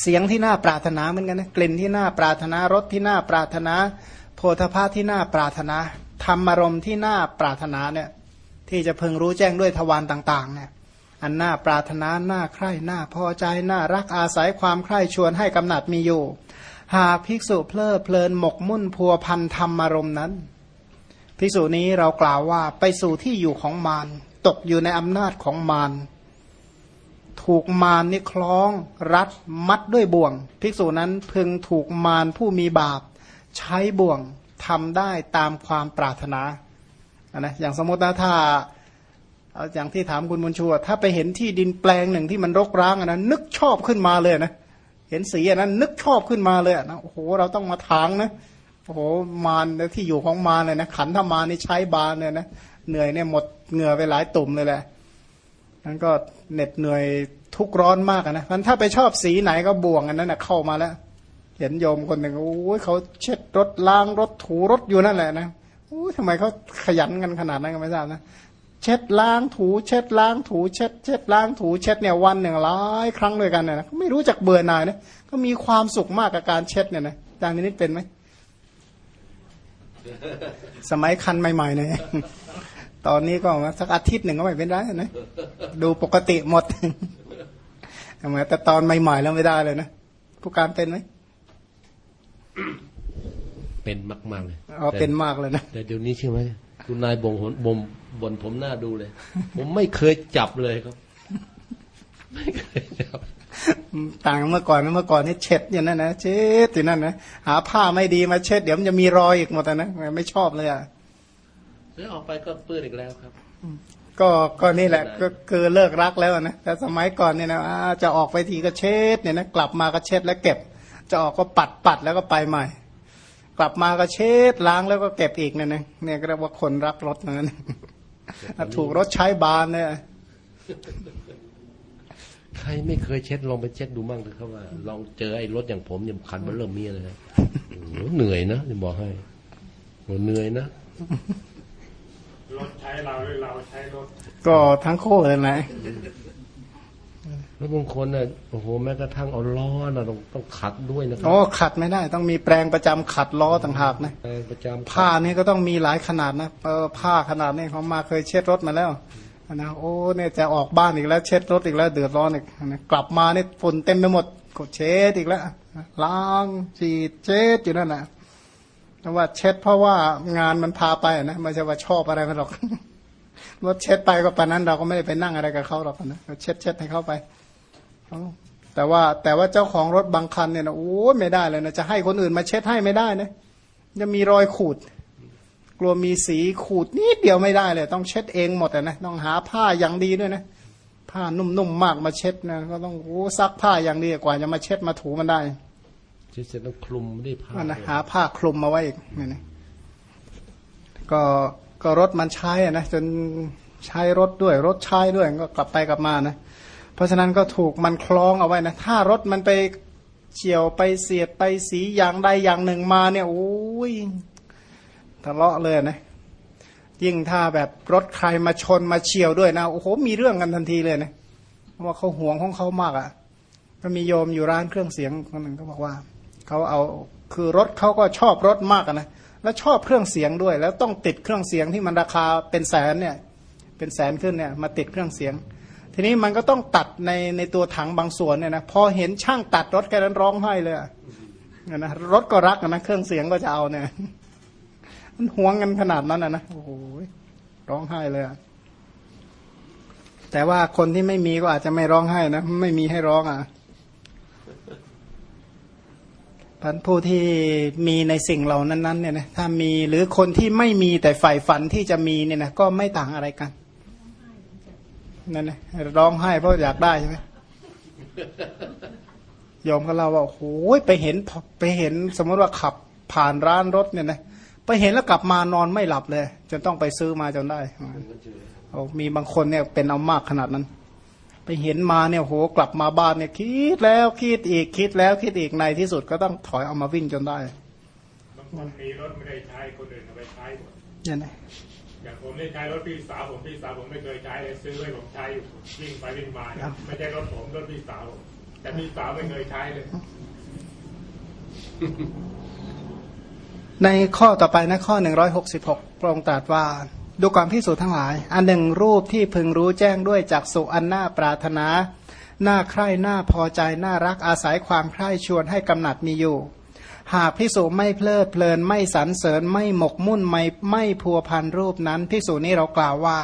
เสียงที่น่าปรารถนาเหมือนกันนะกลิ่นที่น่าปรารถนารสที่น่าปรารถนา โพธภาที่น่าปรารถนาธรรมารมณ์ที่น่าปรารถนาเนี่ยที่จะพึงรู้แจ้งด้วยทวารต่างๆเนี่ยอันน่าปรารถนาน่าใคร่น่าพอใจน่ารักอาศัยความใคร่ชวนให้กำหนัดมีอยู่ หากภิกษุเพลิดเพลินหมกมุ่นพัวพันธรรมารมณ์นั้น ภิกษุนี้เรากล่าวว่าไปสู่ที่อยู่ของมารตกอยู่ในอำนาจของมาร ถูกมารนี่คล้อง รัดมัดด้วยบ่วง ภิกษุนั้นพึงถูกมารผู้มีบาป ใช้บ่วงทำได้ตามความปรารถนาะนะอย่างสมมตินะถ้าเอาอย่างที่ถามคุณมุนชัวถ้าไปเห็นที่ดินแปลงหนึ่งที่มันรกร้างอะนะนึกชอบขึ้นมาเลยนะเห็นสีอันนั้น นึกชอบขึ้นมาเลยนะโอ้โหเราต้องมาทางนะโอ้โหมารที่อยู่ของมารเลยนะขันธมานี่ใช้บานเลยนะเหนื่อยเนี่ยหมดเหงื่อไปหลายตุ่มเลยแหละ นั้นก็เหน็ดเหนื่อยทุกร้อนมากนะมันถ้าไปชอบสีไหนก็บ่วงอันนั้นนะเข้ามาแล้ว เห็นโยมคนหนึ่งโอ้ยเขาเช็ดรถล้างรถถูรถอยู่นั่นแหละนะโอ้ยทำไมเขาขยันกันขนาดนั้นก็ไม่ทราบนะเช็ดล้างถูเช็ดล้างถูเช็ด เช็ดล้างถูเช็ดเนี่ยวันหนึ่งหลายครั้งด้วยกันนะไม่รู้จักเบื่อหน่ายนะก็มีความสุขมากกับการเช็ดเนี่ยนะจางนิดเป็นไหมสมัยคันใหม่ๆเนี่ย ตอนนี้ก็สักอาทิตย์หนึ่งก็ไม่เป็นไรนะดูปกติหมดทำไมแต่ตอนใหม่ๆแล้วไม่ได้เลยนะผู้การเป็นไหมเป็นมากมากเลยอ๋อเป็นมากเลยนะแต่เดี๋ยวนี้ใช่ไหมคุณนายบ่งหนบ่มบนผมหน้าดูเลย ผมไม่เคยจับเลยครับ ไม่เคยจับต่างเมื่อก่อนเมื่อก่อนนี่เช็ดอย่างนั้นนะเช็ดอย่างนั้นนะหาผ้าไม่ดีมาเช็ดเดี๋ยวมันจะมีรอยอีกหมดนะไม่ชอบเลยอะ แล้วออกไปก็เปื้อนอีกแล้วครับก็ก็นี่แหละก็คือเลิกรักแล้วนะแต่สมัยก่อนเนี่ยนะจะออกไปทีก็เช็ดเนี่ยนะกลับมาก็เช็ดแล้วเก็บ จะออกก็ปัดปัดแล้วก็ไปใหม่ กลับมาก็เช็ดล้างแล้วก็เก็บอีกเนี่ยนะเนี่ยก็เรียกว่าคนรักรถนั้นถูกรถใช้บานเนี่ยใครไม่เคยเช็ดลองไปเช็ดดูมั่งเถอะครับว่า ลองเจอไอ้รถอย่างผมเนี่ยคันมันเริ่มมีเลยนะเหนื่อยนะจะบอกให้เหนื่อยนะ รถใช้เราหรือเราใช้รถ ก็ทั้งคู่เลยนะแล้วบางคนเนี่ยโอ้โหแม้กระทั่งเอาล้อนะต้องต้องขัดด้วยนะครับอ๋อขัดไม่ได้ ต้องมีแปลงประจำขัดล้อต่างหากนะแปลงประจำผ้านี่ก็ต้องมีหลายขนาดนะเออผ้าขนาดนี้เขามาเคยเช็ดรถมาแล้วนะโอ้เนี่ยจะออกบ้านอีกแล้ว เช็ดรถอีกแล้วเดือดร้อนอีกนะกลับมาเนี่ยฝุ่นเต็มไปหมดก็เช็ดอีกแล้วล้างฉีดเช็ดอยู่นั่นแหละ ว่าเช็ดเพราะว่างานมันพาไปนะไม่ใช่ว่าชอบอะไรมันหรอกว่าเช็ดไปก็ปานนั้นเราก็ไม่ได้ไปนั่งอะไรกับเขาหรอกนะเช็ดเช็ดให้เขาไปแต่ว่าแต่ว่าเจ้าของรถบางคันเนี่ยนะโอ้ไม่ได้เลยนะจะให้คนอื่นมาเช็ดให้ไม่ได้นะจะมีรอยขูด กลัวมีสีขูดนิดเดียวไม่ได้เลย ต้องเช็ดเองหมดนะต้องหาผ้าอย่างดีด้วยนะผ้านุ่มๆมากมาเช็ดนะก็ต้องโอ้ซักผ้าอย่างดีกว่าจะมาเช็ดมาถูมันได้ ช็ดเสร็จต้องคลุมด้วยผ้านะหาผ้าคลุมมาไว้อีกนี่นะก็ก็รถมันใช้นะจนใช้รถด้วยรถใช้ด้วยก็กลับไปกลับมานะ เพราะฉะนั้นก็ถูกมันคล้องเอาไว้นะ ถ้ารถมันไปเฉียวไปเสียดไปสีอย่างใดอย่างหนึ่งมาเนี่ยโอ้ยทะเลาะเลยนะยิ่งถ้าแบบรถใครมาชนมาเฉียวด้วยนะโอ้โหมีเรื่องกันทันทีเลยนะเพราะว่าเขาห่วงของเขามากอะ่ะก็มีโยมอยู่ร้านเครื่องเสียงคนหนึ่งก็บอกว่า เขาเอาคือรถเขาก็ชอบรถมากนะแล้วชอบเครื่องเสียงด้วย แล้วต้องติดเครื่องเสียงที่มันราคาเป็นแสนเนี่ยเป็นแสนขึ้นเนี่ยมาติดเครื่องเสียง ทีนี้มันก็ต้องตัดในในตัวถังบางส่วนเนี่ยนะพอเห็นช่างตัดรถแค่นั้นร้องไห้เลยนะรถก็รักนะเครื่องเสียงก็จะเอาเนี่ยมันห่วงกันขนาดนั้นนะโอ้โหร้องไห้เลยแต่ว่าคนที่ไม่มีก็อาจจะไม่ร้องไห้นะไม่มีให้ร้องอะ พันผู้ที่มีในสิ่งเหล่านั้นๆเนี่ยนะถ้ามีหรือคนที่ไม่มีแต่ใฝ่ฝันที่จะมีเนี่ยนะก็ไม่ต่างอะไรกันนั่นนะร้องไห้เพราะอยากได้ใช่ไหมยอมก็เล่าว่าโอ้ยไปเห็นไปเห็นสมมติว่าขับผ่านร้านรถเนี่ยนะไปเห็นแล้วกลับมานอนไม่หลับเลยจนต้องไปซื้อมาจนได้โอ้มีบางคนเนี่ยเป็นเอามากขนาดนั้น ไปเห็นมาเนี่ยโหกลับมาบ้านเนี่ยคิดแล้วคิดอีกคิดแล้วคิดอีกในที่สุดก็ต้องถอยเอามาวิ่งจนได้บางคนมีรถไม่ได้ใช้คนอื่นเอาไปใช้หมดยังไงอย่างผมได้ใช้รถพี่สาวผมพี่สาวผมไม่เคยใช้เลยซื้อไว้ผมใช้อยู่วิ่งไปวิ่งมาไม่ใช่รถผมรถพี่สาวแต่พี่สาวไม่เคยใช้เลย ในข้อต่อไปนะข้อ166พระองค์ตรัสว่า ดูความพิสูจน์ทั้งหลาย อันหนึ่งรูปที่พึงรู้แจ้งด้วยจากสุอันน่าปรารถนา หน่าใคร่หน่าพอใจน่ารักอาศัยความใคร่ชวนให้กำหนัดมีอยู่ หากพิสูจไม่เพลิดเพลินไม่สรรเสริญไม่หมกมุ่นไม่ไม่พัวพันรูปนั้นพิสูจนี้เรากล่าวว่า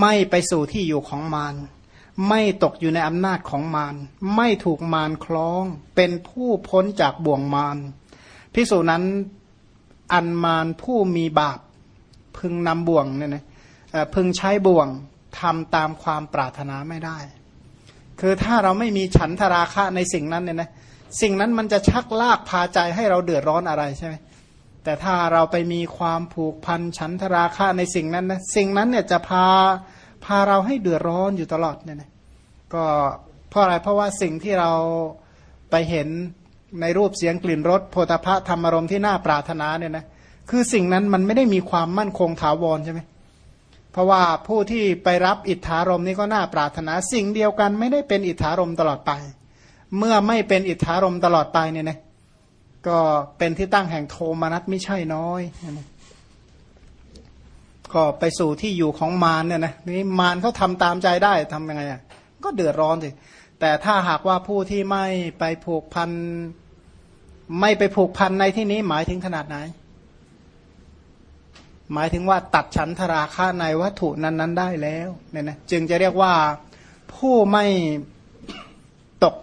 ไม่ไปสู่ที่อยู่ของมารไม่ตกอยู่ในอำนาจของมารไม่ถูกมารคล้อง เป็นผู้พ้นจากบ่วงมารพิสูจนั้นอันมารผู้มีบาป พึงนำบ่วงเนี่ยนะพึงใช้บ่วงทำตามความปรารถนาไม่ได้ คือถ้าเราไม่มีฉันทราคะในสิ่งนั้นเนี่ยนะสิ่งนั้นมันจะชักลากพาใจให้เราเดือดร้อนอะไรใช่ไหมแต่ถ้าเราไปมีความผูกพันฉันทราคะในสิ่งนั้นนะสิ่งนั้นเนี่ยจะพาพาเราให้เดือดร้อนอยู่ตลอดเนี่ยนะก็เพราะอะไรเพราะว่าสิ่งที่เราไปเห็นในรูปเสียงกลิ่นรสโพธพะธรรมารมณ์ที่น่าปรารถนาเนี่ยนะ คือสิ่งนั้นมันไม่ได้มีความมั่นคงถาวรใช่ไหมเพราะว่าผู้ที่ไปรับอิทธารมนี่ก็น่าปรารถนา สิ่งเดียวกันไม่ได้เป็นอิทธารมตลอดไป เมื่อไม่เป็นอิทธารมตลอดไปเนี่ยนะก็เป็นที่ตั้งแห่งโทมนัสไม่ใช่น้อยนะก็ไปสู่ที่อยู่ของมารเนี่ยนะนี่มารเขาทำตามใจได้ทำยังไงอะก็เดือดร้อนสิแต่ถ้าหากว่าผู้ที่ไม่ไปผูกพัน ไม่ไปผูกพันในที่นี้หมายถึงขนาดไหน หมายถึงว่าตัดฉันทราคาในวัตถุนั้น ๆ ได้แล้วเนี่ยนะจึงจะเรียกว่าผู้ไม่ตก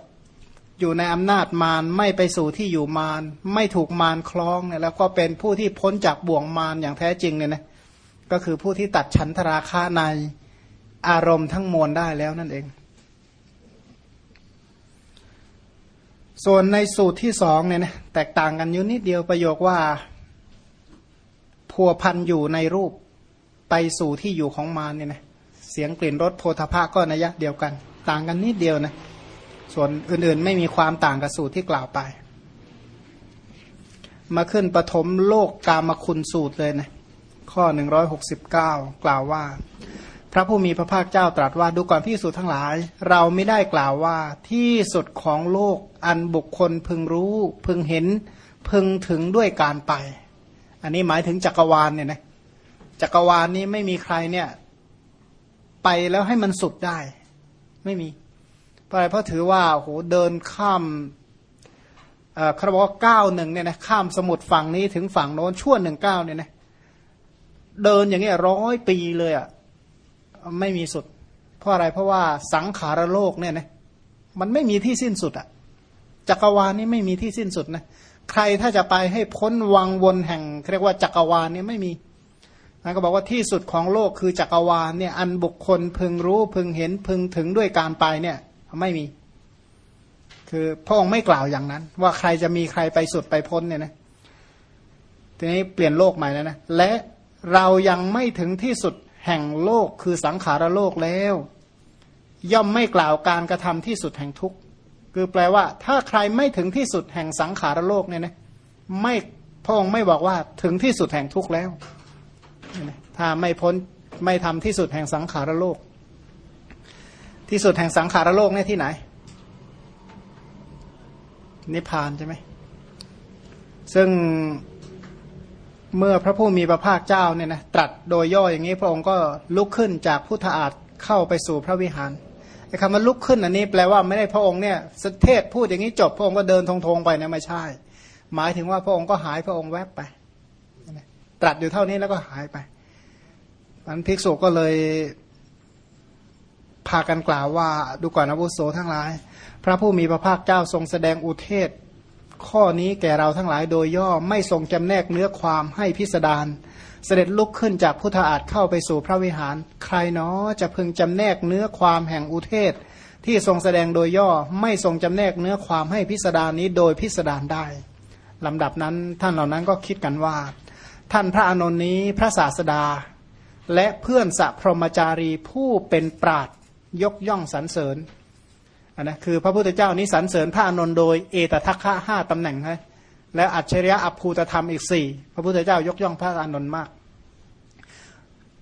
อยู่ในอำนาจมารไม่ไปสู่ที่อยู่มารไม่ถูกมารคล้องเนี่ยแล้วก็เป็นผู้ที่พ้นจากบ่วงมารอย่างแท้จริงเนี่ยนะก็คือผู้ที่ตัดฉันทราคาในอารมณ์ทั้งมวลได้แล้วนั่นเอง ส่วนในสูตรที่สองเนี่ยนะแตกต่างกันอยู่นิดเดียวประโยคว่า พัวพันอยู่ในรูปไปสู่ที่อยู่ของมารเนี่ยนะเสียงกลิ่นรสโพธาภาก็นัยยะเดียวกัน ต่างกันนิดเดียวนะส่วนอื่นๆไม่มีความต่างกับสูตรที่กล่าวไป มาขึ้นปฐมโลกกามคุณสูตรเลยนะข้อ 169 กล่าวว่า พระผู้มีพระภาคเจ้าตรัสว่าดูก่อนพิสูจทั้งหลาย เราไม่ได้กล่าวว่าที่สุดของโลกอันบุคคลพึงรู้ พึงเห็น พึงถึงด้วยการไป อันนี้หมายถึงจักรวาลเนี่ยนะจักรวาลนี้ไม่มีใครเนี่ย ไปแล้วให้มันสุดได้ ไม่มีเพราะอะไรเพราะถือว่าโหเดินข้ามเอ่อเขาบอกว่าก้าวหนึ่งเนี่ยนะข้ามสมุทรฝั่งนี้ถึงฝั่งโน้นชั่วหนึ่งก้าวเนี่ยนะเดินอย่างเงี้ยร้อยปีเลยอะ่ะไม่มีสุด เพราะอะไรเพราะว่าสังขารโลกเนี่ยนะมันไม่มีที่สิ้นสุดอะ่ะจักรวาลนี้ไม่มีที่สิ้นสุดนะ ใครถ้าจะไปให้พ้นวังวนแห่งเรียกว่าจักรวาลเนี้ไม่มีนะก็บอกว่าที่สุดของโลกคือจักรวาลเนี่ยอันบุคคลพึงรู้พึงเห็นพึงถึงด้วยการไปเนี่ยไม่มี คือพระองค์ไม่กล่าวอย่างนั้น ว่าใครจะมีใครไปสุดไปพ้นเนี่ยนะทีนี้เปลี่ยนโลกใหม่แล้วนะและเรายังไม่ถึงที่สุดแห่งโลกคือสังขารโลกแล้ว ย่อมไม่กล่าวการกระทำที่สุดแห่งทุกข์ คือแปลว่า ถ้าใครไม่ถึงที่สุดแห่งสังขารโลกเนี่ยนะไม่พระองค์ไม่บอกว่าถึงที่สุดแห่งทุกข์แล้ว ถ้าไม่พ้นไม่ทำที่สุดแห่งสังขารโลก ที่สุดแห่งสังขารโลกเนี่ยที่ไหน นิพพานใช่ไหมซึ่งเมื่อพระผู้มีพระภาคเจ้าเนี่ยนะตรัสโดยย่ออย่างนี้พระองค์ก็ลุกขึ้นจากพุทธาฏเข้าไปสู่พระวิหาร คำว่าลุกขึ้นอันนี้แปลว่าไม่ได้พระองค์เนี่ยสเทศพูดอย่างนี้จบพระองค์ก็เดินทงๆไปนะไม่ใช่ หมายถึงว่าพระองค์ก็หายพระองค์แวบไป ตรัสอยู่เท่านี้แล้วก็หายไปมันภิกษุก็เลยพากันกล่าวว่าดูก่อนอาวุโสทั้งหลาย พระผู้มีพระภาคเจ้าทรงแสดงอุเทศ ข้อนี้แก่เราทั้งหลายโดยย่อไม่ทรงจำแนกเนื้อความให้พิสดาร เสด็จลุกขึ้นจากพุทธาฏเข้าไปสู่พระวิหาร ใครเนาะจะพึงจำแนกเนื้อความแห่งอุเทศ ที่ทรงแสดงโดยย่อไม่ทรงจำแนกเนื้อความให้พิสดารนี้โดยพิสดารได้ลำดับนั้นท่านเหล่านั้นก็คิดกันว่า ท่านพระอานนท์นี้พระศาสดา และเพื่อนสัพรมจารีผู้เป็นปราดยกย่องสรรเสริญนนะคือพระพุทธเจ้านี้สรรเสริญพระอานนท์โดยเอตทัคคะห้าตำแหน่งใช่ แล้วอัจฉริยะอภูตธรรมอีกสี่พระพุทธเจ้ายกย่องพระอานนท์มาก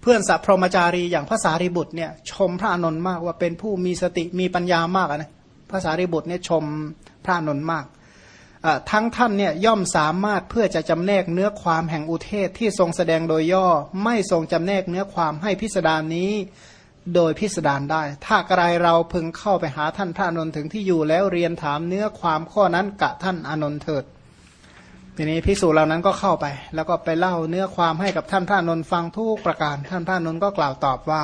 เพื่อนสัพพรมจารีอย่างพระสารีบุตรเนี่ยชมพระอานนท์มากว่าเป็นผู้มีสติมีปัญญามากนะพระสารีบุตรเนี่ยชมพระอานนท์มากทั้งท่านเนี่ยย่อมสามารถเพื่อจะจำแนกเนื้อความแห่งอุเทศที่ทรงแสดงโดยย่อไม่ทรงจำแนกเนื้อความให้พิสดารนี้โดยพิสดารได้ ถ้าใครเราพึงเข้าไปหาท่านพระอานนท์ถึงที่อยู่แล้วเรียนถามเนื้อความข้อนั้นกะท่านอนนท์เถิด ทีนี้พิสูจน์เหล่านั้นก็เข้าไป แล้วก็ไปเล่าเนื้อความให้กับท่านพระอานนท์ฟังทุกประการท่านพระอานนท์ก็กล่าวตอบว่า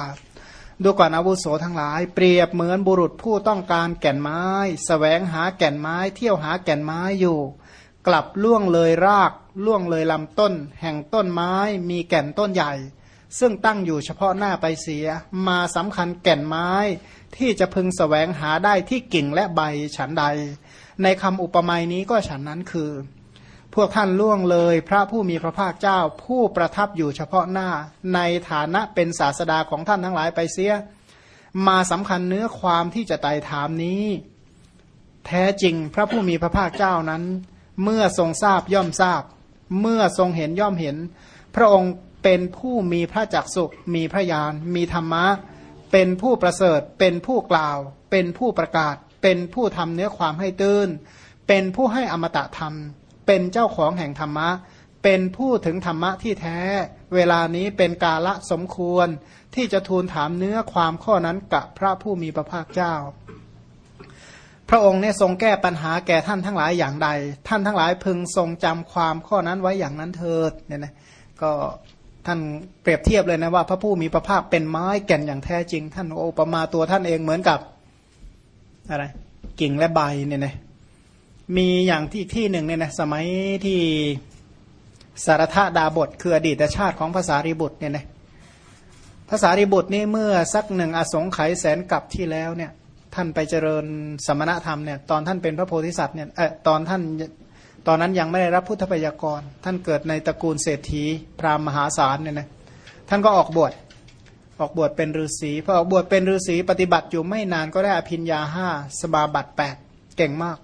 ดูก่อนอาวุโสทั้งหลาย เปรียบเหมือนบุรุษผู้ต้องการแก่นไม้สแสวงหาแก่นไม้ เที่ยวหาแก่นไม้อยู่ กลับล่วงเลยราก ล่วงเลยลำต้น แห่งต้นไม้ มีแก่นต้นใหญ่ ซึ่งตั้งอยู่เฉพาะหน้าไปเสีย มาสำคัญแก่นไม้ ที่จะพึงสแสวงหาได้ที่กิ่งและใบฉันใด ในคำอุปมานี้ก็ฉันนั้นคือ พวกท่านล่วงเลย พระผู้มีพระภาคเจ้า ผู้ประทับอยู่เฉพาะหน้า ในฐานะเป็นศาสดาของท่านทั้งหลายไปเสีย มาสำคัญเนื้อความที่จะไต่ถามนี้ แท้จริงพระผู้มีพระภาคเจ้านั้น เมื่อทรงทราบย่อมทราบ เมื่อทรงเห็นย่อมเห็น พระองค์เป็นผู้มีพระจักสุมีพระญาณมีธรรมะ เป็นผู้ประเสริฐ เป็นผู้กล่าว เป็นผู้ประกาศ เป็นผู้ทำเนื้อความให้ตื้นเป็นผู้ให้อมตะธรรม เป็นเจ้าของแห่งธรรมะ เป็นผู้ถึงธรรมะที่แท้ เวลานี้เป็นกาละสมควร ที่จะทูลถามเนื้อความข้อนั้นกับพระผู้มีพระภาคเจ้า พระองค์เนี่ยทรงแก้ปัญหาแก่ท่านทั้งหลายอย่างใด ท่านทั้งหลายพึงทรงจำความข้อนั้นไว้อย่างนั้นเถิดเนี่ยนะก็ท่านเปรียบเทียบเลยนะว่า พระผู้มีพระภาคเป็นไม้แก่นอย่างแท้จริง ท่านโอปมาตัวท่านเองเหมือนกับอะไรกิ่งและใบเนี่ยนะ มีอย่างที่อีกที่หนึ่งเนี่ยนะสมัยที่สารธาดาบทคืออดีตชาติของภาษาริบุตรเนี่ยนะภาษาริบุตรนี่เมื่อสักหนึ่งอสงไขยแสนกับที่แล้วเนี่ยท่านไปเจริญสมณธรรมเนี่ยตอนท่านเป็นพระโพธิสัตว์เนี่ยเออตอนท่านตอนนั้นยังไม่ได้รับพุทธพยากร ท่านเกิดในตระกูลเศรษฐี พราหมณ์มหาศาลเนี่ยนะท่านก็ออกบวชออกบวชเป็นฤาษีพอออกบวชเป็นฤาษีปฏิบัติอยู่ไม่นานก็ได้อภิญญาห้าสมาบัติแปดเก่งมาก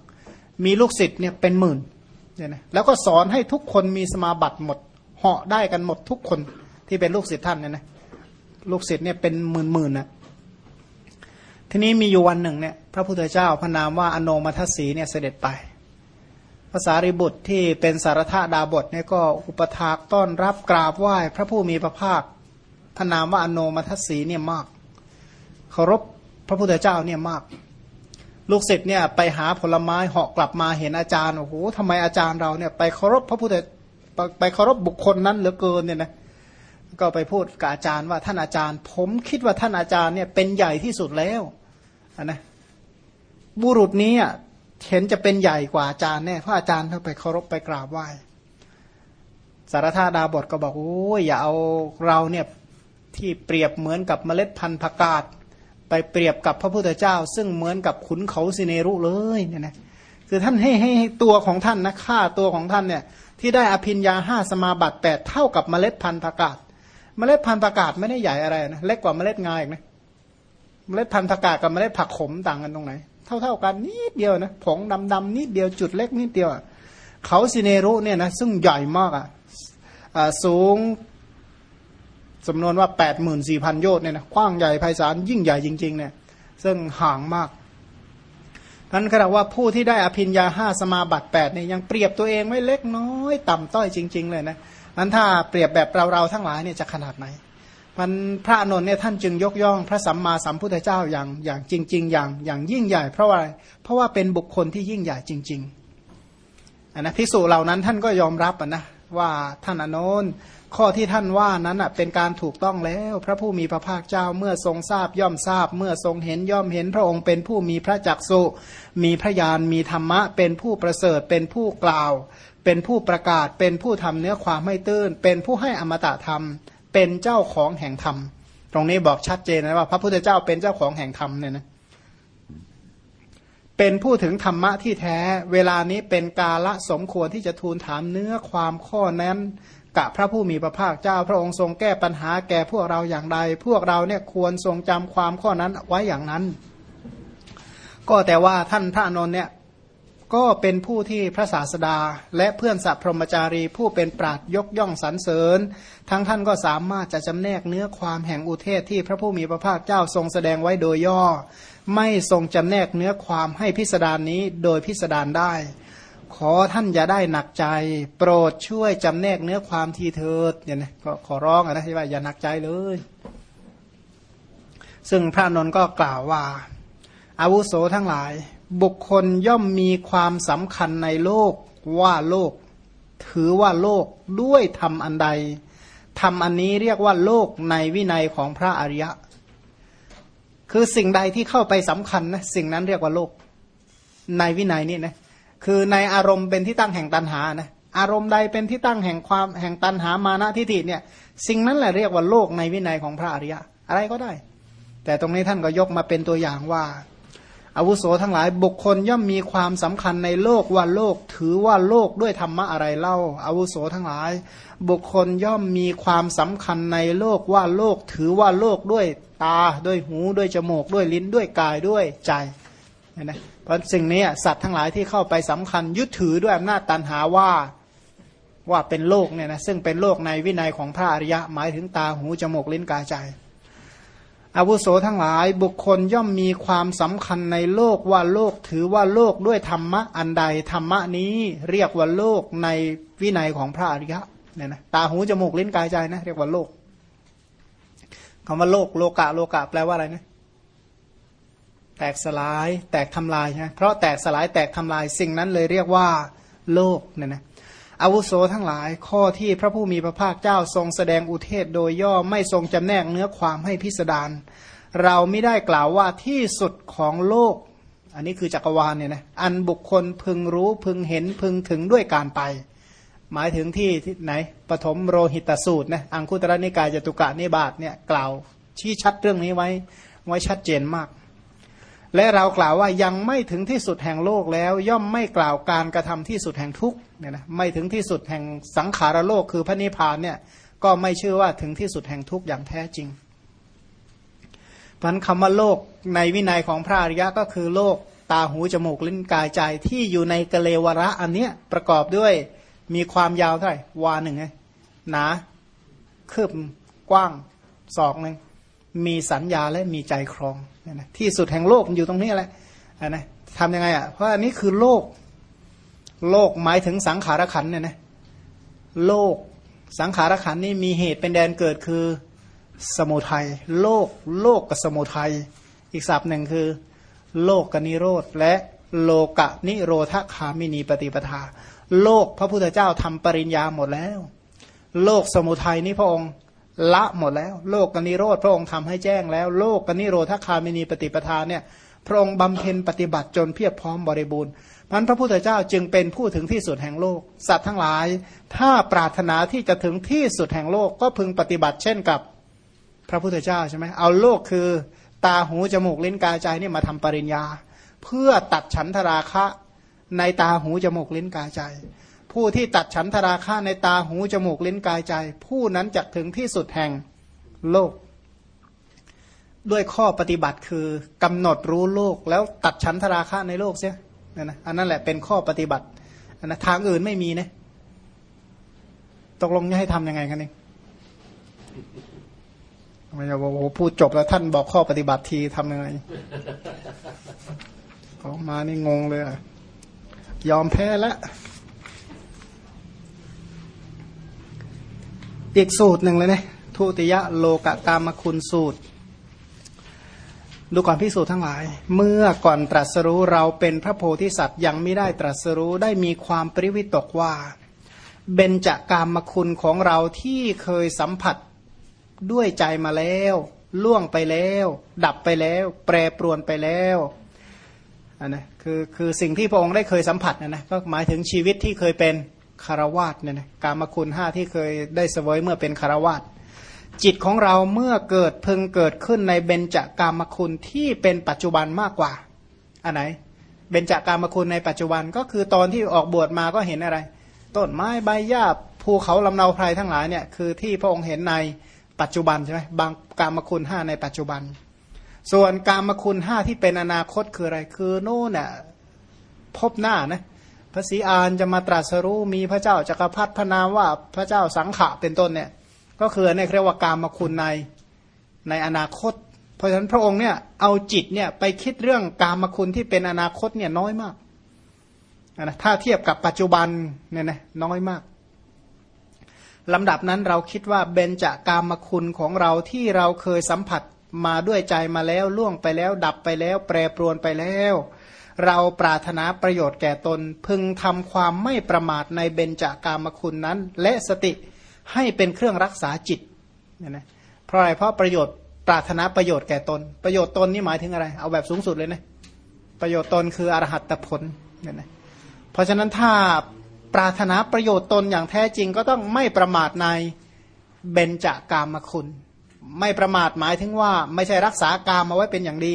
มีลูกศิษย์เนี่ยเป็นหมื่นเนี่ยนะแล้วก็สอนให้ทุกคนมีสมาบัติหมดเหาะได้กันหมดทุกคนที่เป็นลูกศิษย์ท่านเนี่ยนะลูกศิษย์เนี่ยเป็นหมื่นหมื่นนะทีนี้มีอยู่วันหนึ่งเนี่ยพระพุทธเจ้าพระนามว่าอนมัทสีเนี่ยเสด็จไปภาษาริบุตรที่เป็นสารธาดาบทเนี่ยก็อุปถากต้อนรับกราบไหว้พระผู้มีพระภาคพระนามว่าอนมัทสีเนี่ยมากเคารพพระพุทธเจ้าเนี่ยมาก ลูกศิษย์เนี่ยไปหาผลไม้เหาะกลับมาเห็นอาจารย์โอ้โหทำไมอาจารย์เราเนี่ยไปเคารพพระพุทธไปเคารพบุคคลนั้นเหลือเกินเนี่ยนะก็ไปพูดกับอาจารย์ว่าท่านอาจารย์ ผมคิดว่าท่านอาจารย์เนี่ยเป็นใหญ่ที่สุดแล้วนะบุรุษนี้เห็นจะเป็นใหญ่กว่าอาจารย์แน่เพราะอาจารย์เขาไปเคารพไปกราบไหว้ สารธาดาบทก็บอกโอ้ยอย่าเอาเราเนี่ยที่เปรียบเหมือนกับเมล็ดพันธุ์ผักกาด ไปเปรียบกับพระพุทธเจ้า ซึ่งเหมือนกับขุนเขาสิเนรุเลยเนี่ยนะคือท่านให้ให้ตัวของท่านนะค่าตัวของท่านเนี่ยที่ได้อภิญญาห้าสมาบัติแปดเท่ากับเมล็ดพันธุ์ผักกาดเมล็ดพันธุ์ผักกาดไม่ได้ใหญ่อะไรนะเล็กกว่าเมล็ดงาอีกนะเมล็ดพันธุ์ผักกาดกับเมล็ดผักขมต่างกันตรงไหน เท่าเท่ากันนิดเดียวนะผงดำดำนิดเดียวจุดเล็กนิดเดียวเขาสิเนรุเนี่ยนะซึ่งใหญ่มากอะสูง จำนวนว่าแปดหมื่นสี่พันโยชน์เนี่ยนะกว้างใหญ่ไพศาลยิ่งใหญ่จริงๆเนี่ยซึ่งห่างมากนั้นก็ว่าผู้ที่ได้อภิญญาห้าสมาบัติแปดเนี่ยยังเปรียบตัวเองไม่เล็กน้อย ต่ำต้อยจริง ๆ เลยนะนั้นถ้าเปรียบแบบเราๆทั้งหลายเนี่ยจะขนาดไหนมันพระอนุนเนี่ยท่านจึงยกย่องพระสัมมาสัมพุทธเจ้าอย่างอย่างจริง ๆ อย่างอย่างยิ่งใหญ่ เพราะว่าเพราะว่าเป็นบุคคลที่ยิ่งใหญ่จริงๆอันนะพิสูจเหล่านั้นท่านก็ยอมรับนะ ว่าท่านอนุนข้อที่ท่านว่านั้นเป็นการถูกต้องแล้ว พระผู้มีพระภาคเจ้าเมื่อทรงทราบย่อมทราบ เมื่อทรงเห็นย่อมเห็นพระองค์เป็นผู้มีพระจักสุมีพระญาณมีธรรมะ เป็นผู้ประเสริฐเป็นผู้กล่าว เป็นผู้ประกาศเป็นผู้ทำเนื้อความไม่ตื้น เป็นผู้ให้อมตะธรรม เป็นเจ้าของแห่งธรรม ตรงนี้บอกชัดเจนนะว่า พระพุทธเจ้าเป็นเจ้าของแห่งธรรมเนี่ยนะ เป็นผู้ถึงธรรมะที่แท้ เวลานี้เป็นกาละสมควรที่จะทูลถามเนื้อความข้อนั้นกะพระผู้มีพระภาคเจ้าพระองค์ทรงแก้ปัญหาแก่พวกเราอย่างใด พวกเราเนี่ยควรทรงจำความข้อนั้นไว้อย่างนั้น ก็แต่ว่าท่านพระนนท์เนี่ยก็เป็นผู้ที่พระศาสดา และเพื่อนสัพพรมจารีผู้เป็นปราดยกย่องสรรเสริญ ทั้งท่านก็สามารถจะจำแนกเนื้อความแห่งอุเทศที่พระผู้มีพระภาคเจ้าทรงแสดงไว้โดยย่อ ไม่ทรงจำแนกเนื้อความให้พิสดารนนี้โดยพิสดารได้ ขอท่านอย่าได้หนักใจ โปรดช่วยจำแนกเนื้อความทีเถิดเนี่ยนะก็ขอร้องนะที่ว่าอย่าหนักใจเลย ซึ่งพระนนท์ก็กล่าวว่า อาวุโสทั้งหลาย บุคคลย่อมมีความสำคัญในโลกว่าโลก ถือว่าโลกด้วยทำอันใดทำอันนี้เรียกว่าโลกในวินัยของพระอริยะ คือสิ่งใดที่เข้าไปสำคัญนะสิ่งนั้นเรียกว่าโลก ในวินัยนี่นะคือในอารมณ์เป็นที่ตั้งแห่งตันหานะอารมณ์ใดเป็นที่ตั้งแห่งความแห่งตันหามานะทิฏฐิเนี่ย สิ่งนั้นแหละเรียกว่าโลกในวินัยของพระอริยะ อะไรก็ได้ แต่ตรงนี้ท่านก็ยกมาเป็นตัวอย่างว่า อาวุโสทั้งหลายบุคคลย่อมมีความสำคัญในโลกว่าโลกถือว่าโลกด้วยธรรมะอะไรเล่าอาวุโสทั้งหลาย บุคคลย่อมมีความสำคัญในโลกว่าโลกถือว่าโลกด้วยตาด้วยหูด้วยจมูกด้วยลิ้นด้วยกายด้วยใจเห็นไหมเพราะสิ่งนี้สัตว์ทั้งหลายที่เข้าไปสำคัญยึดถือด้วยอำนาจตันหาว่าว่าเป็นโลกเนี่ยนะซึ่งเป็นโลกในวินัยของพระอริยะหมายถึงตาหูจมูกลิ้นกายใจอาวุโสทั้งหลายบุคคลย่อมมีความสำคัญในโลกว่าโลกถือว่าโลกด้วยธรรมะอันใดธรรมะนี้เรียกว่าโลกในวินัยของพระอริยะ เนี่ยนะตาหูจมูกลิ้นกายใจนะเรียกว่าโลกคำว่าโลกโลกะโลกะแปลว่าอะไรนะแตกสลายแตกทำลายใช่เพราะแตกสลายแตกทำลายสิ่งนั้นเลยเรียกว่าโลกเนี่ยนะอาวุโสทั้งหลายข้อที่พระผู้มีพระภาคเจ้าทรงแสดงอุเทศโดยย่อไม่ทรงจำแนกเนื้อความให้พิสดารเราไม่ได้กล่าวว่าที่สุดของโลก อันนี้คือจักรวาลเนี่ยนะอันบุคคลพึงรู้พึงเห็นพึงถึงด้วยการไป หมายถึงที่ที่ไหนปฐมโรหิตสูตรนะอังคุตระนิกายจตุกะนิบาตเนี่ยกล่าวชี้ชัดเรื่องนี้ไว้ไว้ชัดเจนมาก และเรากล่าวว่ายังไม่ถึงที่สุดแห่งโลกแล้ว ย่อมไม่กล่าวการกระทำที่สุดแห่งทุกเนี่ยนะไม่ถึงที่สุดแห่งสังขารโลกคือพระนิพพานเนี่ยก็ไม่ชื่อว่าถึงที่สุดแห่งทุกอย่างแท้จริงพันคำว่าโลกในวินัยของพระอริยะก็คือโลกตาหูจมูกลิ้นกายใจที่อยู่ในกะเลวระอันเนี้ยประกอบด้วย มีความยาวเท่าไหร่วาหนึ่งไงหนาคืบกว้างศอกหนึ่งมีสัญญาและมีใจครองนะที่สุดแห่งโลกมันอยู่ตรงนี้แหละนะทำยังไงอะเพราะอันนี้คือโลก โลกหมายถึงสังขารขันเนี่ยนะโลกสังขารขันนี่มีเหตุเป็นแดนเกิดคือสมุทัยโลกโลกกับสมุทัยอีกศัพท์หนึ่งคือ โลกกนิโรธและโลกะนิโรธคามินีปฏิปทา โลกพระพุทธเจ้าทำปริญญาหมดแล้ว โลกสมุทัยนี่พระองค์ละหมดแล้ว โลกกนิโรธพระองค์ทำให้แจ้งแล้ว โลกกนิโรธคามินีปฏิปทาเนี่ยพระองค์บำเพ็ญปฏิบัติจนเพียบพร้อมบริบูรณ์พันพระพุทธเจ้าจึงเป็นผู้ถึงที่สุดแห่งโลก สัตว์ทั้งหลาย ถ้าปรารถนาที่จะถึงที่สุดแห่งโลกก็พึงปฏิบัติเช่นกับพระพุทธเจ้าใช่ไหมเอาโลกคือ ตาหูจมูกลิ้นกายใจนี่มาทำปริญญา เพื่อตัดฉันทราคะ ในตาหูจมูกลิ้นกายใจ ผู้ที่ตัดฉันทราคะในตาหูจมูกลิ้นกายใจ ผู้นั้นจะถึงที่สุดแห่งโลก ด้วยข้อปฏิบัติคือกำหนดรู้โลกแล้วตัดฉันทราคะในโลกเสียนะนะอันนั้นแหละเป็นข้อปฏิบัติอันนะทางอื่นไม่มีนะตกลงจะให้ทำยังไงกันเองไม่ใช่ว่าโอ้พูดจบแล้วท่านบอกข้อปฏิบัติทีทำยังไงเขามานี่งงเลย ยอมแพ้แล้วอีกสูตรหนึ่งเลยนะทุติยโลกกามคุณสูตร ดูก่อนพิสูจน์ทั้งหลาย เมื่อก่อนตรัสรู้เราเป็นพระโพธิสัตว์ยังไม่ได้ตรัสรู้ได้มีความปริวิตกว่า เบญจากกามคุณของเราที่เคยสัมผัสด้วยใจมาแล้ว ล่วงไปแล้ว ดับไปแล้ว แปรปรวนไปแล้ว อันนะคือคือสิ่งที่พระองค์ได้เคยสัมผัสนะนะก็หมายถึงชีวิตที่เคยเป็นคารวาสเนี่ยนะกามคุณห้าที่เคยได้เสวยเมื่อเป็นคารวาสจิตของเราเมื่อเกิดพึงเกิดขึ้นในเบญจากามคุณที่เป็นปัจจุบันมากกว่า อันไหนเบญจากามคุณในปัจจุบันก็คือตอนที่ออกบวชมาก็เห็นอะไรต้นไม้ใบหญ้าภูเขาลำเนาไพรทั้งหลายเนี่ยคือที่พระองค์เห็นในปัจจุบันใช่ไหมบางกามคุณห้าในปัจจุบัน ส่วนกามคุณห้าที่เป็นอนาคตคืออะไร คือโน่นน่ะพบหน้านะพระศรีอานจะมาตรัสรู้มีพระเจ้าจักรพรรดิพระนามว่าพระเจ้าสังขะเป็นต้นเนี่ย ก็คือในเรียกว่ากามคุณในในอนาคต เพราะฉะนั้นพระองค์เนี่ยเอาจิตเนี่ยไปคิดเรื่องกามคุณที่เป็นอนาคตเนี่ยน้อยมากนะถ้าเทียบกับปัจจุบันเนี่ยนะน้อยมากลำดับนั้นเราคิดว่าเบญจากามคุณของเราที่เราเคยสัมผัส มาด้วยใจมาแล้วล่วงไปแล้วดับไปแล้ว แปรปรวนไปแล้ว เราปรารถนาประโยชน์แก่ตน พึงทำความไม่ประมาทในเบญจากามคุณนั้น และสติให้เป็นเครื่องรักษาจิตเนี่ยนะเพราะอะไรเพราะประโยชน์ปรารถนาประโยชน์แก่ตน ประโยชน์ตนนี่หมายถึงอะไร เอาแบบสูงสุดเลยนะประโยชน์ตนคืออรหัตผลเนี่ยนะเพราะฉะนั้นถ้าปรารถนาประโยชน์ตนอย่างแท้จริงก็ต้องไม่ประมาทในเบญจากามคุณ ไม่ประมาทหมายถึงว่า ไม่ใช่รักษากามมาไว้เป็นอย่างดี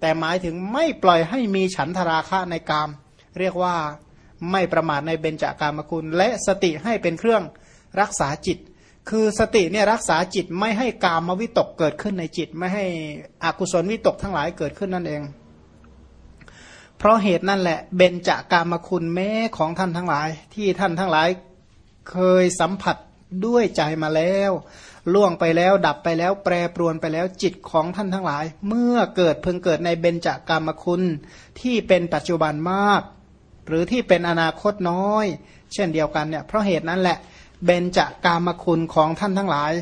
แต่หมายถึงไม่ปล่อยให้มีฉันทราคะในกาม เรียกว่าไม่ประมาทในเบญจากามคุณ และสติให้เป็นเครื่องรักษาจิต คือสติเนี่ยรักษาจิตไม่ให้กามวิตกเกิดขึ้นในจิต ไม่ให้อกุศลวิตกทั้งหลายเกิดขึ้นนั่นเอง เพราะเหตุนั่นแหละเบญจากามคุณแม้ของท่านทั้งหลาย ที่ท่านทั้งหลายเคยสัมผัสด้วยใจมาแล้ว ล่วงไปแล้วดับไปแล้วแปรปรวนไปแล้วจิตของท่านทั้งหลาย เมื่อเกิดเพิ่งเกิดในเบญจากามคุณที่เป็นปัจจุบันมาก หรือที่เป็นอนาคตน้อย เช่นเดียวกันเนี่ยเพราะเหตุนั้นแหละเบญจากามคุณของท่านทั้งหลาย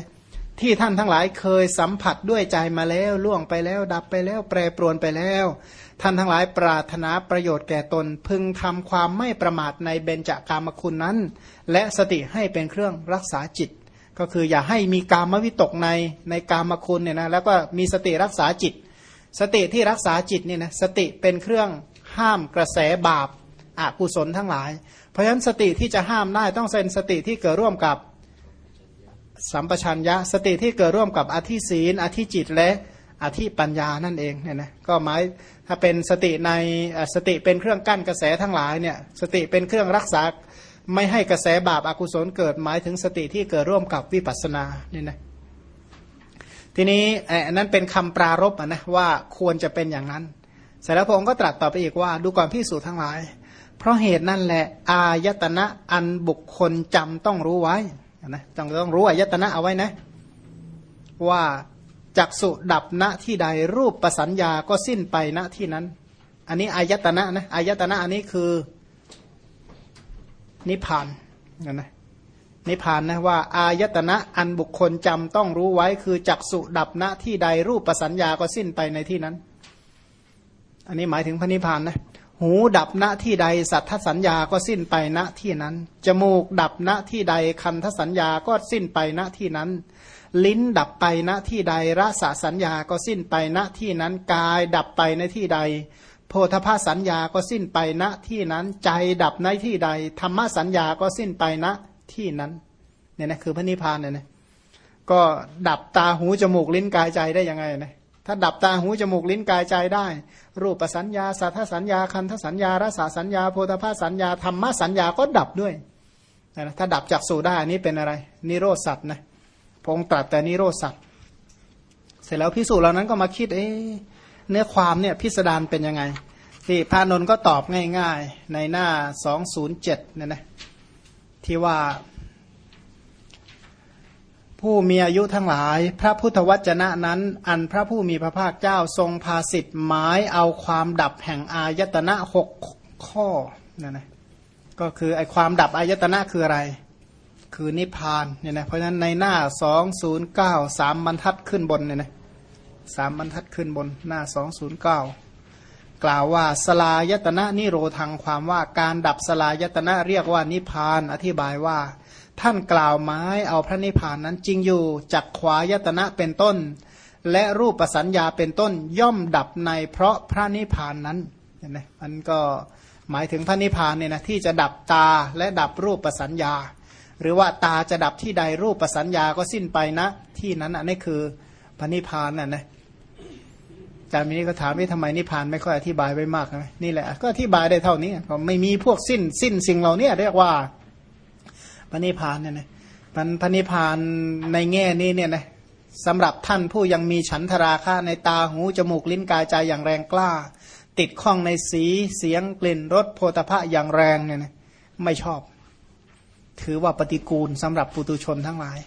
ที่ท่านทั้งหลายเคยสัมผัสด้วยใจมาแล้วล่วงไปแล้ว ดับไปแล้ว แปรปรวนไปแล้ว ท่านทั้งหลายปรารถนาประโยชน์แก่ตนพึงทำความไม่ประมาทในเบญจากามคุณนั้น และสติให้เป็นเครื่องรักษาจิต ก็คืออย่าให้มีกามวิตกในในกามคุณเนี่ยนะแล้วก็มีสติรักษาจิต สติที่รักษาจิตเนี่ยนะสติเป็นเครื่องห้ามกระแสบาปอกุศลทั้งหลาย เพราะฉะนั้นสติที่จะห้ามได้ต้องเป็นสติที่เกิดร่วมกับสัมปชัญญะสติที่เกิดร่วมกับอธิศีลอธิจิตและอธิปัญญานั่นเองเนี่ยนะก็หมายถ้าเป็นสติในสติเป็นเครื่องกั้นกระแสทั้งหลายเนี่ยสติเป็นเครื่องรักษา ไม่ให้กระแสบาปอากุศลเกิดหมายถึงสติที่เกิดร่วมกับวิปัสสนานี่นะทีนี้อันนั้นเป็นคำปรารบนะว่าควรจะเป็นอย่างนั้น เสร็จแล้วพระองค์ก็ตรัสต่อไปอีกว่า ดูก่อนพิสูจทั้งหลาย เพราะเหตุนั่นแหละ อายตนะอันบุคคลจำต้องรู้ไว้นะต้องต้องรู้อายตนะเอาไว้นะ ว่าจักสุดับณที่ใดรูปประสัญญาก็สิ้นไปณที่นั้น อันนี้อายตนะนะอายตนะอันนี้คือ นิพพานนะนะนิพพานนะว่า อายตนะอันบุคคลจำต้องรู้ไว้คือจักสุดับณที่ใดรูปประสัญญาก็สิ้นไปในที่นั้น อันนี้หมายถึงพระนิพพานนะหูดับณที่ใดสัทธสัญญาก็สิ้นไปณที่นั้น จมูกดับณที่ใดคันทสัญญาก็สิ้นไปณที่นั้น ลิ้นดับไปณที่ใดรสสัญญาก็สิ้นไปณที่นั้นกายดับไปในที่ใด พธภาสัญญาก็สิ้นไปณที่นั้นใจดับในที่ใด ธรรมสัญญาก็สิ้นไปณที่นั้นเนี่ยนะคือพระนิพพานเนี่ยนะก็ดับตาหูจมูกลิ้นกายใจได้ยังไงนะถ้าดับตาหูจมูกลิ้นกายใจได้ รูปสัญญาสัทธสัญญาคันทสัญญารสสัญญาโพธภาสัญญาธรรมสัญญาก็ดับด้วยนะถ้าดับจากสู่ได้อันนี้เป็นอะไร นิโรธสัตว์นะพงตรัสแต่นิโรธสัตว์เสร็จแล้วพิสูจน์เหล่านั้นก็มาคิดเอ๊ เนื้อความเนี่ยพิสดารเป็นยังไงที่พานนก็ตอบง่ายๆ ในหน้าสองศูนย์เนี่ยนะที่ว่า ผู้มีอายุทั้งหลาย พระพุทธวจนะนั้น อันพระผู้มีพระภาคเจ้าทรงพาสิทธิ์หมายเอาความดับแห่งอายตนะหกข้อเนั่นนะก็คือไอความดับอายตนะคืออะไร คือนิพพานเนี่ยนะเพราะฉะนั้นในหน้าสองศูนย์เก้าสามบรรทัดขึ้นบนเนี่ยนะ สามบรรทัดขึ้นบนหน้าสองศูนย์เก้ากล่าวว่าสลายตนะนิโรธังความว่าการดับสลายตนะเรียกว่านิพาน อธิบายว่า ท่านกล่าวไม้เอาพระนิพานนั้นจริงอยู่จักขวายตนะเป็นต้น และรูปปัญญาเป็นต้นย่อมดับในเพราะพระนิพานนั้นเห็นไหมมันก็หมายถึงพระนิพานเนี่ยนะที่จะดับตาและดับรูปประสัญญา หรือว่าตาจะดับที่ใดรูปประสัญญาก็สิ้นไปนะ ที่นั้นอันนี้คือพระนิพพานน่ะนะ จารย์นี้ก็ถามว่าทำไมนิพพานไม่ค่อยอธิบายไว้มากนะนี่แหละก็อธิบายได้เท่านี้ก็ไม่มีพวกสิ้นสิ้นสิ่งเหล่านี้เรียกว่าพระนิพพานเนี่ยนะมันพระนิพพานในแง่นี้เนี่ยนะสำหรับท่านผู้ยังมีฉันทราคะในตาหูจมูกลิ้นกายใจอย่างแรงกล้า ติดข้องในสีเสียงกลิ่นรสโพธภะอย่างแรงเนี่ยนะไม่ชอบ ถือว่าปฏิกูลสำหรับปุตุชนทั้งหลาย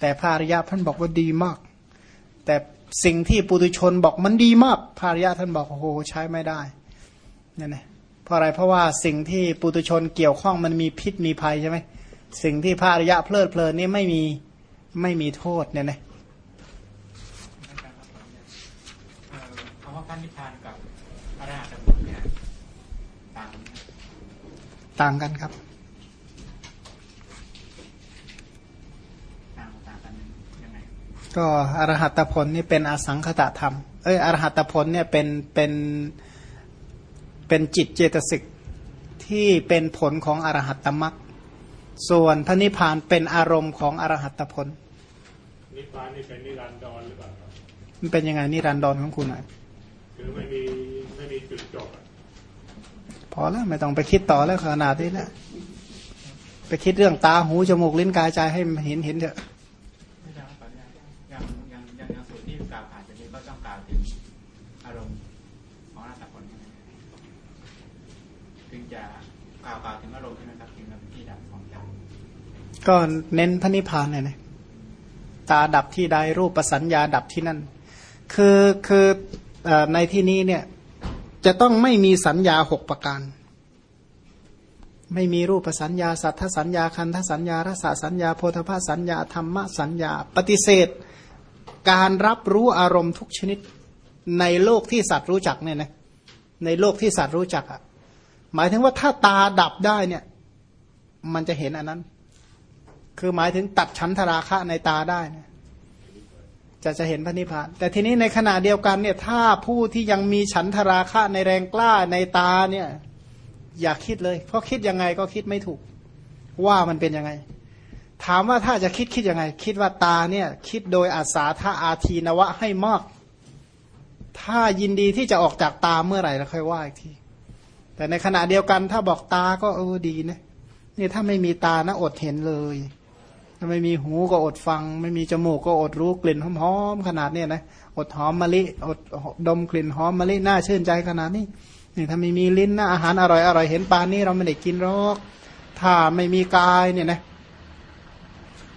แต่พระอริยะท่านบอกว่าดีมาก แต่สิ่งที่ปุถุชนบอกมันดีมากพระอริยะท่านบอกโอ้โหใช้ไม่ได้เนี่ยนะเพราะอะไรเพราะว่าสิ่งที่ปุถุชนเกี่ยวข้องมันมีพิษมีภัยใช่ไหมสิ่งที่พระอริยะเพลิดเพลินนี่ไม่มีไม่มีโทษเนี่ยนะเอ่อคำว่าพระนิพพานกับพระอรหัตผลเนี่ยต่างกันไหมต่างกันครับ ต่างต่างกันยังไง ก็อรหัตผลนี่เป็นอสังคตธรรม เอ้ยอรหัตผลเนี่ยเป็นเป็นเป็นจิตเจตสิกที่เป็นผลของอรหัตตมรรคส่วนพระนิพพานเป็นอารมณ์ของอรหัตผลนิพพานนี่เป็นนิรันดรหรือเปล่าครับมันเป็นยังไงนิรันดรของคุณอะคือไม่มีไม่มีจุดจบอะพอแล้วไม่ต้องไปคิดต่อแล้วขนาดนี้แล้วไปคิดเรื่องตาหูจมูกลิ้นกายใจให้มันเห็นเห็นเถอะ ไม่ใช่ว่าตอนนี้ยังยังยังยังสูตรที่กล่าวผ่านจากนี้ก็ต้องกล่าวถึงอารมณ์ของอรหัตผลใช่ไหมถึงจะกล่าวกล่าวถึงอารมณ์ใช่ไหมครับถึงจะเป็นที่ดับของใจ ก็เน้นพระนิพพานเนี่ยนะตาดับที่ใดรูปประสัญญาดับที่นั่น คือคืออในที่นี้เนี่ยจะต้องไม่มีสัญญาหกประการ ไม่มีรูปสัญญา สัทธสัญญา คันธสัญญารสสัญญา โพธภาสัญญา ธรรมสัญญา ปฏิเสธ การรับรู้อารมณ์ทุกชนิดในโลกที่สัตว์รู้จักเนี่ยนะในโลกที่สัตว์รู้จักอะหมายถึงว่าถ้าตาดับได้เนี่ย มันจะเห็นอันนั้น คือหมายถึงตัดชั้นทราคะในตาได้นี่ยจะจะเห็นพระนิพพาน แต่ทีนี้ในขณะเดียวกันเนี่ยถ้าผู้ที่ยังมีฉันทราคะในแรงกล้าในตาเนี่ยอย่าคิดเลย เพราะคิดยังไงก็คิดไม่ถูก ว่ามันเป็นยังไง ถามว่าถ้าจะคิดคิดยังไง คิดว่าตาเนี่ยคิดโดยอาสาท่าอาทีนวะให้มาก ถ้ายินดีที่จะออกจากตาเมื่อไหร่แล้วค่อยว่าอีกที แต่ในขณะเดียวกันถ้าบอกตาก็เออดีนะนี่ถ้าไม่มีตานะอดเห็นเลย ไม่มีหูก็อดฟัง ไม่มีจมูกก็อดรู้กลิ่นหอมๆขนาดเนี้ยนะอดหอมมะลิอดดมกลิ่นหอมมะลิน่าชื่นใจขนาดนี้นี่ถ้าไม่มีลิ้นนะอาหารอร่อยอร่อยเห็นปานนี้เราไม่ได้กินหรอกถ้าไม่มีกายเนี่ยนะ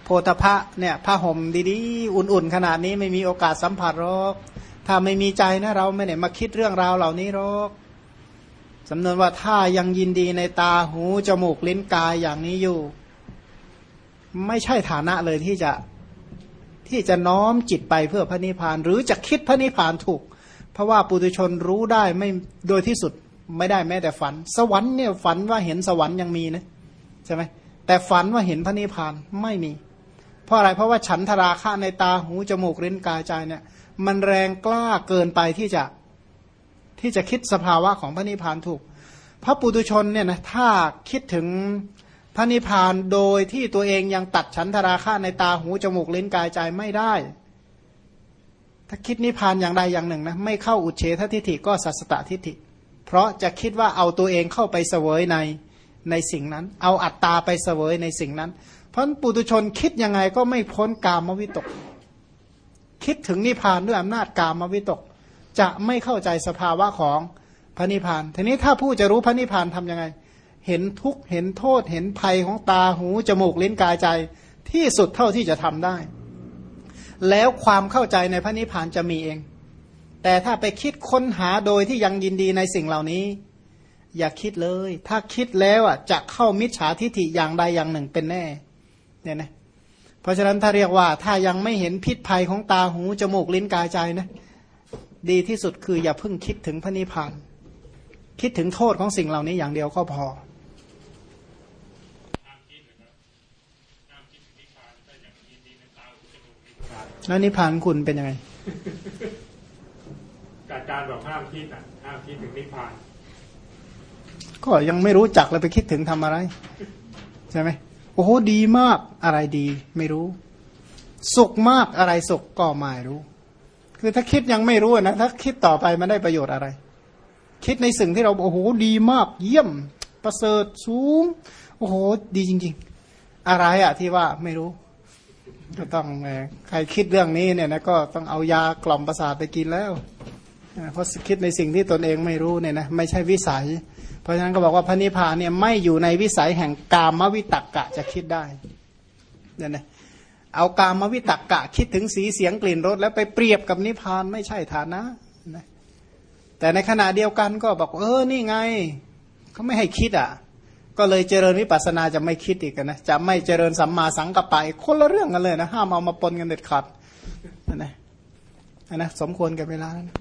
โพธพะเนี่ยผ้าห่มดีๆ อุ่นๆ ขนาดนี้ไม่มีโอกาสสัมผัสหรอกถ้าไม่มีใจนะเราไม่ได้มาคิดเรื่องราวเหล่านี้หรอกสำนวนว่าถ้ายังยินดีในตาหูจมูกลิ้นกายอย่างนี้อยู่ ไม่ใช่ฐานะเลยที่จะที่จะน้อมจิตไปเพื่อพระนิพพาน หรือจะคิดพระนิพพานถูก เพราะว่าปุถุชนรู้ได้ไม่โดยที่สุดไม่ได้แม้แต่ฝัน สวรรค์เนี่ยฝันว่าเห็นสวรรค์ยังมีนะใช่ไหมแต่ฝันว่าเห็นพระนิพพานไม่มี เพราะอะไรเพราะว่าฉันทราคะในตาหูจมูกลิ้นกายใจเนี่ย มันแรงกล้าเกินไปที่จะที่จะคิดสภาวะของพระนิพพานถูก พระปุถุชนเนี่ยนะถ้าคิดถึง พระนิพพานโดยที่ตัวเองยังตัดฉันทราคะในตาหูจมูกลิ้นกายใจไม่ได้ ถ้าคิดนิพพานอย่างใดอย่างหนึ่งนะไม่เข้าอุเฉททิฏฐิก็สัสตทิฏฐิ เพราะจะคิดว่าเอาตัวเองเข้าไปเสวยในในสิ่งนั้น เอาอัตตาไปเสวยในสิ่งนั้น เพราะปุถุชนคิดยังไงก็ไม่พ้นกามวิตก คิดถึงนิพพานด้วยอำนาจกามวิตก จะไม่เข้าใจสภาวะของพระนิพพานทีนี้ถ้าผู้จะรู้พระนิพพานทํำยังไง เห็นทุกข์เห็นโทษเห็นภัยของตาหูจมูกลิ้นกายใจ ที่สุดเท่าที่จะทำได้ แล้วความเข้าใจในพระนิพพานจะมีเอง แต่ถ้าไปคิดค้นหาโดยที่ยังยินดีในสิ่งเหล่านี้ อย่าคิดเลย ถ้าคิดแล้วอะจะเข้ามิจฉาทิฏฐิอย่างใดอย่างหนึ่งเป็นแน่เนี่ยนะเพราะฉะนั้นถ้าเรียกว่าถ้ายังไม่เห็นพิษภัยของตาหูจมูกลิ้นกายใจนะดีที่สุดคืออย่าเพิ่งคิดถึงพระนิพพานคิดถึงโทษของสิ่งเหล่านี้อย่างเดียวก็พอ ห้ามคิดนะครับห้ามคิดถึงนิพพานถ้าอย่างยินดีในตาหูจมูกลิ้นกาย แล้วนิพพานคุณเป็นยังไงการการบอกห้ามคิดอะห้ามคิดถึงนิพพาน ก็ยังไม่รู้จักแล้วไปคิดถึงทำอะไร ใช่ไหมโอ้โหดีมากอะไรดี ไม่รู้ สุขมากอะไรสุขก็ไม่รู้ คือถ้าคิดยังไม่รู้อะนะถ้าคิดต่อไปมันได้ประโยชน์อะไร คิดในสิ่งที่เราโอ้โหดีมาก เยี่ยม ประเสริฐสูง โอ้โห ดีจริง ๆ อะไรอะที่ว่าไม่รู้ ก็ต้องใครคิดเรื่องนี้เนี่ยนะก็ต้องเอายากล่อมประสาทไปกินแล้วเพราะคิดในสิ่งที่ตนเองไม่รู้เนี่ยนะไม่ใช่วิสัย เพราะฉะนั้นก็บอกว่าพระนิพพานเนี่ยไม่อยู่ในวิสัยแห่งกามวิตกกะจะคิดได้เนี่ยนะเอากามวิตักกะคิดถึงสีเสียงกลิ่นรสแล้วไปเปรียบกับนิพพานไม่ใช่ฐานะนะแต่ในขณะเดียวกันก็บอกเออนี่ไงเขาไม่ให้คิดอะ ก็เลยเจริญวิปัสสนาจะไม่คิดอีกนะจะไม่เจริญสัมมาสังกัปปะอีกคนละเรื่องกันเลยนะห้ามเอามาปนกันเด็ดขาดนะนะนะสมควรกับเวลาแล้วนะ